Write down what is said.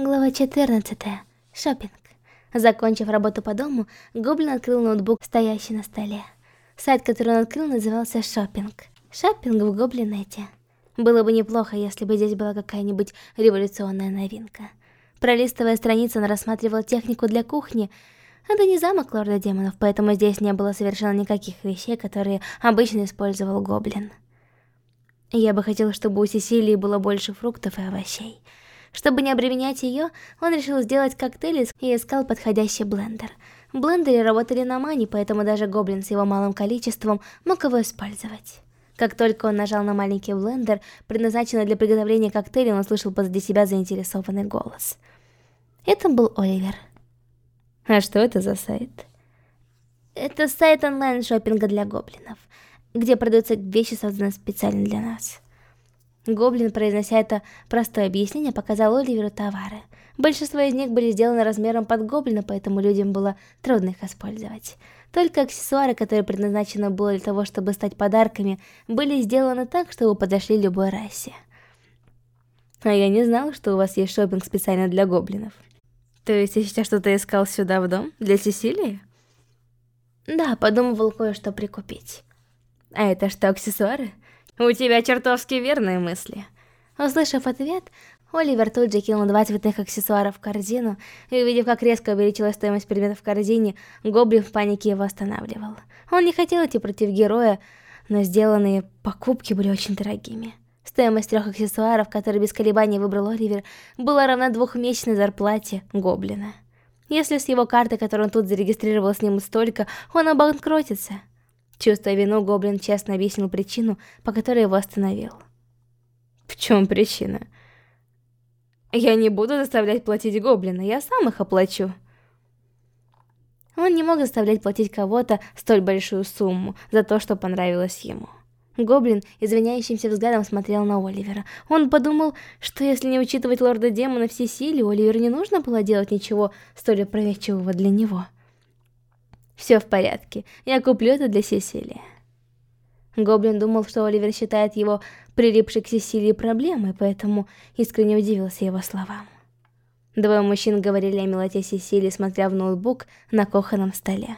Глава 14. Шопинг. Закончив работу по дому, Гоблин открыл ноутбук, стоящий на столе. Сайт, который он открыл, назывался Шопинг. Шопинг в Гоблинете. Было бы неплохо, если бы здесь была какая-нибудь революционная новинка. Пролистывая страницу, он рассматривал технику для кухни. Это не замок Лорда Демонов, поэтому здесь не было совершенно никаких вещей, которые обычно использовал Гоблин. Я бы хотел, чтобы у Сесилии было больше фруктов и овощей. Чтобы не обременять ее, он решил сделать коктейль и искал подходящий блендер. Блендеры работали на мане, поэтому даже гоблин с его малым количеством мог его использовать. Как только он нажал на маленький блендер, предназначенный для приготовления коктейля, он услышал позади себя заинтересованный голос. Это был Оливер. А что это за сайт? Это сайт онлайн-шоппинга для гоблинов, где продаются вещи, созданные специально для нас. Гоблин, произнося это простое объяснение, показал Оливеру товары. Большинство из них были сделаны размером под гоблина, поэтому людям было трудно их использовать. Только аксессуары, которые предназначены было для того, чтобы стать подарками, были сделаны так, чтобы подошли любой расе. А я не знал, что у вас есть шопинг специально для гоблинов. То есть я сейчас что-то искал сюда в дом? Для Сесилии? Да, подумывал кое-что прикупить. А это что, аксессуары? У тебя чертовски верные мысли. Услышав ответ, Оливер тут же кинул два цветных аксессуара в корзину, и увидев, как резко увеличилась стоимость предметов в корзине, Гоблин в панике его останавливал. Он не хотел идти против героя, но сделанные покупки были очень дорогими. Стоимость трех аксессуаров, которые без колебаний выбрал Оливер, была равна двухмесячной зарплате Гоблина. Если с его карты, которую он тут зарегистрировал, снимут столько, он обанкротится. Чувствуя вину, Гоблин честно объяснил причину, по которой его остановил. В чем причина? Я не буду заставлять платить Гоблина, я сам их оплачу. Он не мог заставлять платить кого-то столь большую сумму за то, что понравилось ему. Гоблин извиняющимся взглядом смотрел на Оливера. Он подумал, что если не учитывать лорда демона все силы, Оливеру не нужно было делать ничего столь опрометчивого для него. Все в порядке, я куплю это для Сесилии. Гоблин думал, что Оливер считает его прилипшей к Сесилии проблемой, поэтому искренне удивился его словам. Двое мужчин говорили о милоте Сесилии, смотря в ноутбук на кухонном столе.